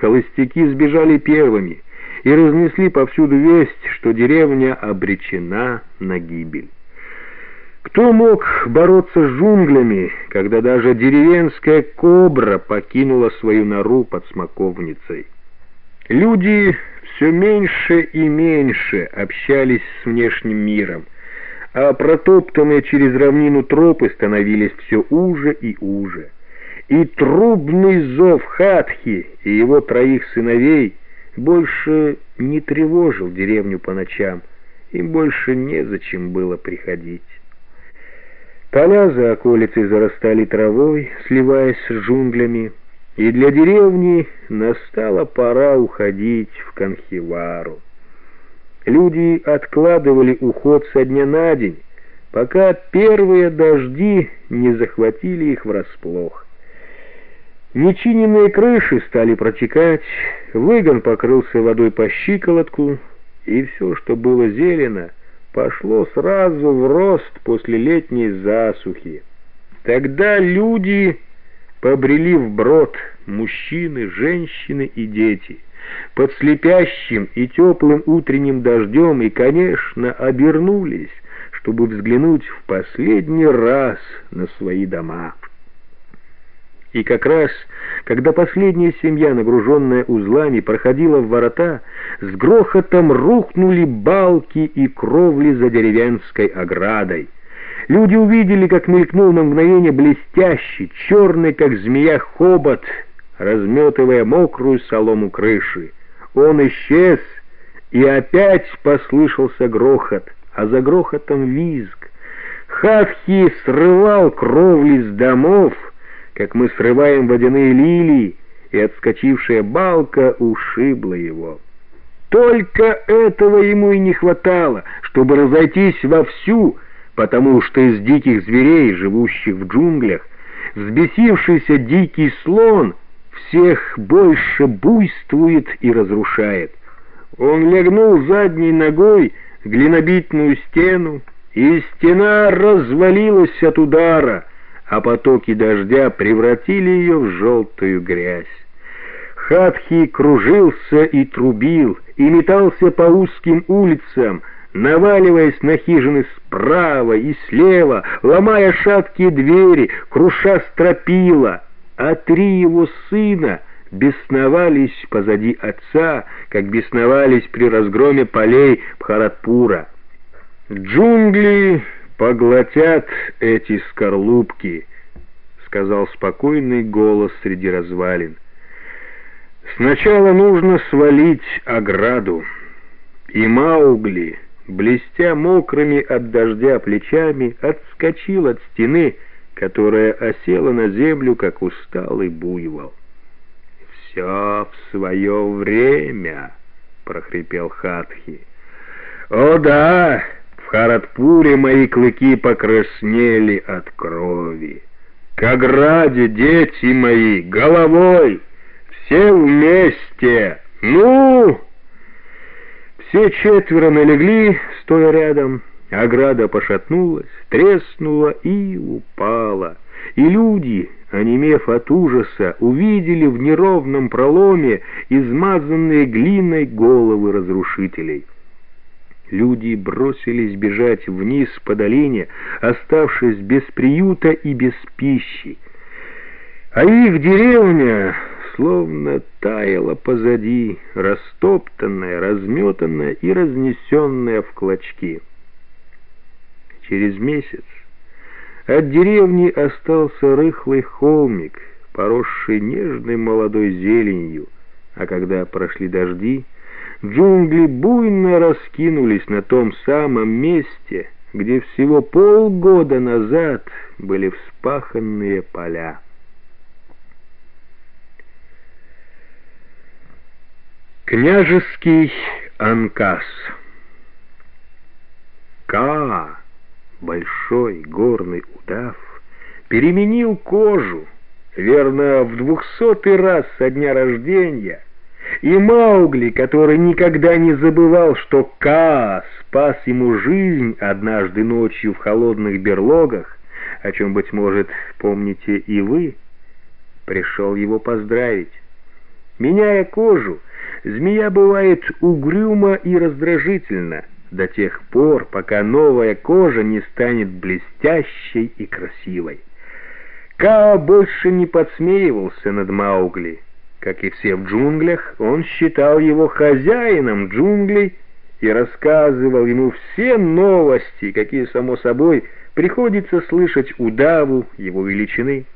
холостяки сбежали первыми и разнесли повсюду весть, что деревня обречена на гибель. Кто мог бороться с джунглями, когда даже деревенская кобра покинула свою нору под смоковницей? Люди все меньше и меньше общались с внешним миром, а протоптанные через равнину тропы становились все уже и уже. И трубный зов Хатхи и его троих сыновей больше не тревожил деревню по ночам, им больше незачем было приходить. Поля за околицей зарастали травой, сливаясь с джунглями, и для деревни настала пора уходить в Канхивару. Люди откладывали уход со дня на день, пока первые дожди не захватили их врасплох. Нечиненные крыши стали протекать, выгон покрылся водой по щиколотку, и все, что было зелено, пошло сразу в рост после летней засухи. Тогда люди побрели вброд, мужчины, женщины и дети, под слепящим и теплым утренним дождем и, конечно, обернулись, чтобы взглянуть в последний раз на свои дома. И как раз, когда последняя семья, нагруженная узлами, проходила в ворота, с грохотом рухнули балки и кровли за деревенской оградой. Люди увидели, как мелькнул на мгновение блестящий, черный, как змея, хобот, разметывая мокрую солому крыши. Он исчез, и опять послышался грохот, а за грохотом визг. Хатхи срывал кровли с домов, как мы срываем водяные лилии, и отскочившая балка ушибла его. Только этого ему и не хватало, чтобы разойтись вовсю, потому что из диких зверей, живущих в джунглях, взбесившийся дикий слон всех больше буйствует и разрушает. Он легнул задней ногой глинобитную стену, и стена развалилась от удара — а потоки дождя превратили ее в желтую грязь. Хатхи кружился и трубил, и метался по узким улицам, наваливаясь на хижины справа и слева, ломая шаткие двери, круша стропила, а три его сына бесновались позади отца, как бесновались при разгроме полей Бхаратпура. Джунгли поглотят эти скорлупки», — сказал спокойный голос среди развалин. «Сначала нужно свалить ограду». И Маугли, блестя мокрыми от дождя плечами, отскочил от стены, которая осела на землю, как усталый буйвол. «Все в свое время», — прохрипел Хатхи. «О да!» Харатпуре мои клыки покраснели от крови. К ограде, дети мои, головой, все вместе, ну!» Все четверо налегли, стоя рядом. Ограда пошатнулась, треснула и упала. И люди, онемев от ужаса, увидели в неровном проломе измазанные глиной головы разрушителей. Люди бросились бежать вниз по долине, оставшись без приюта и без пищи. А их деревня словно таяла позади, растоптанная, разметанная и разнесенная в клочки. Через месяц от деревни остался рыхлый холмик, поросший нежной молодой зеленью, а когда прошли дожди, Джунгли буйно раскинулись на том самом месте, где всего полгода назад были вспаханные поля. Княжеский анкас Ка, большой горный удав, переменил кожу, верно, в двухсотый раз со дня рождения — и Маугли, который никогда не забывал, что Ка спас ему жизнь однажды ночью в холодных берлогах, о чем, быть может, помните и вы, пришел его поздравить. Меняя кожу, змея бывает угрюма и раздражительна до тех пор, пока новая кожа не станет блестящей и красивой. Као больше не подсмеивался над Маугли. Как и все в джунглях, он считал его хозяином джунглей и рассказывал ему все новости, какие, само собой, приходится слышать удаву его величины.